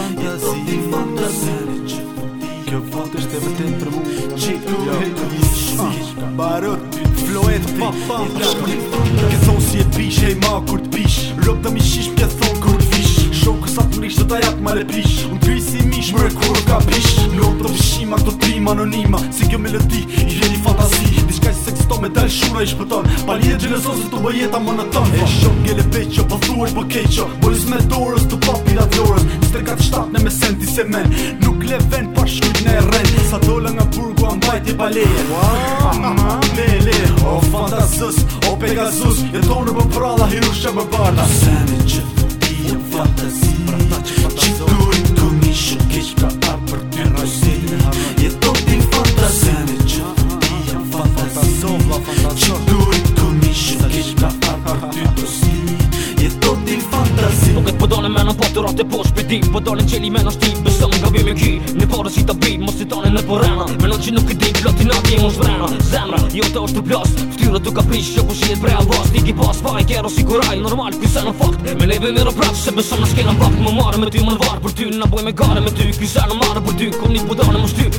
fantasi Do t'i fantasi Kjo fakt është e vërtet për mu Që t'u ah. e të njështë Baro t'i t'flojet t'i Në shpër një fantasi Në këtë osi e pish Hej ma kur t'pish Rëp të mi shish pjetë thonë kur t'vish Shoku sa të rishë të ta jatë ma reprish Unë t'vi si mish Mërë kur ka pish Në të pëshima këto t'i manonima Si kjo melodi i re me dal shura i shpëton Pali e sosë se të bëjeta monoton E shok gjele peqo, jo, po thru është po keqo jo. Bojës me dorës, të papi la florës Mister kat shtat në me senti se men Nuk le ven, pa shkujt në e ren Sa dola nga burgu, a mbajt i baleje wow. le o fantasus o pegasus Jeton në bëpralla, hirushe më barda Senin që të ti e fantasi pra Qikurin të mishë di Po dolin qeli me në shti Besëm nga bimi ki Në porës i të bi Mos i tonin në porena Me në që nuk i di Ploti në ti mos vrena Jo të është të plos Ftyrë të kapish Që ku po shiet brea vos Ti ki pas Pa i kero si kuraj Normal kyse në fakt Me lejve me rëprat Se besëm në shkena fakt Më marë me ty më në varë Për ty në boj me gare Me ty kyse në marë Për ty kom n'i budar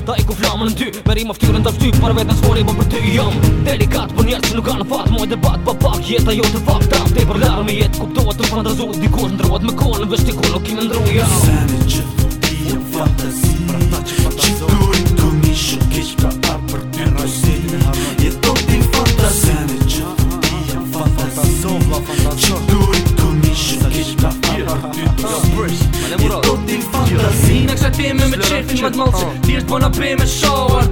Ta i ku flamën në ty Me rima ftyrën të fty Par vetë në sfor i bo për ty Jam delikat për njerë që nuk ka në fat Moj debat bat pa pak jeta jo të fak Ta fte për larë me jet Kuptohet të përnda zot Dikosh me kolën Vështikon o kime ndru Jam që të ti e të Pra ta që pime me qefin ma t'malë që Ti është bona pime show ar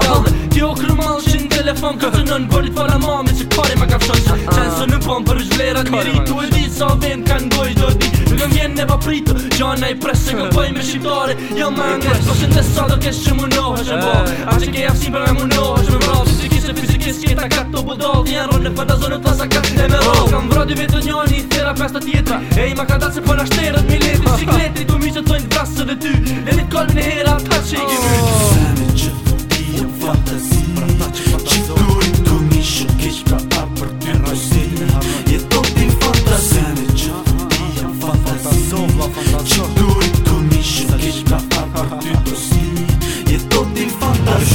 Ti o kru malë që në telefon këtë të nën Bërli fara mame që këpare ma kam shonë Që ah. në sënë pëmë për është vlerat më rritu E di sa vend kanë gojë do di Në në vjenë ne pa pritu Gjana i presë se këmë me shqiptare Jo më nga Po që të sa do kesh që më nohë që më bërë A që ke jafë për me më nohë që më bërë bitches qeta ka këto bulldog Njerën në fantazonë të tasa ka të të mero oh. Kam vrati vetë të njoni, tjera festa tjetra E i ma ka datë se për po ashtë të rët mileti Cikleti, tu mi që të tojnë të vrasë dhe ty Dhe një të kolbë në hera, që i kemi oh.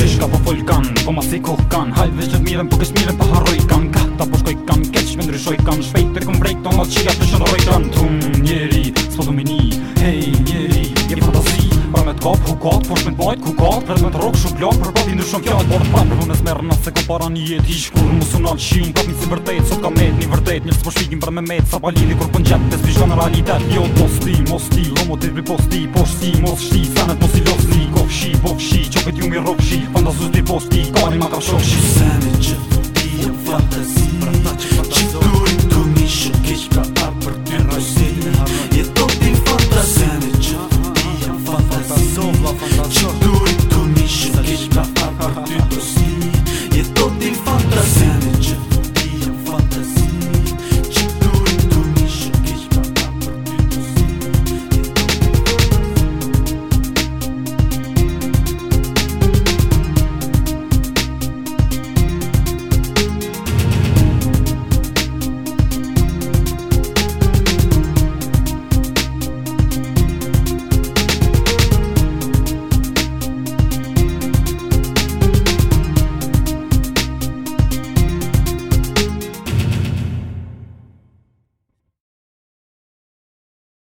shishka po fol po ma si kur kan haj vesh të mirën po kesh mirën po harroj kan ka ta po shkoj kan me ndryshoj kan shpejt të kom brejt ton o po qiga të shënë rojtë kokot po shmen bojt ku kokot po shmen shumë shum për po ti ndryshon kjo po të pam punes merr në se ku para një jetë i shkur më u shi un si vërtet sot ka net një vërtet një po shpikin për me met sa palili kur punjat te në realitet jo posti mos ti mos ti posti ti mos ti mos ti mos ti mos ti sa po si ko po çu ke ti mi rrok shi ti posti ko ne ma shi se ne ti e fantazi Qitë mishë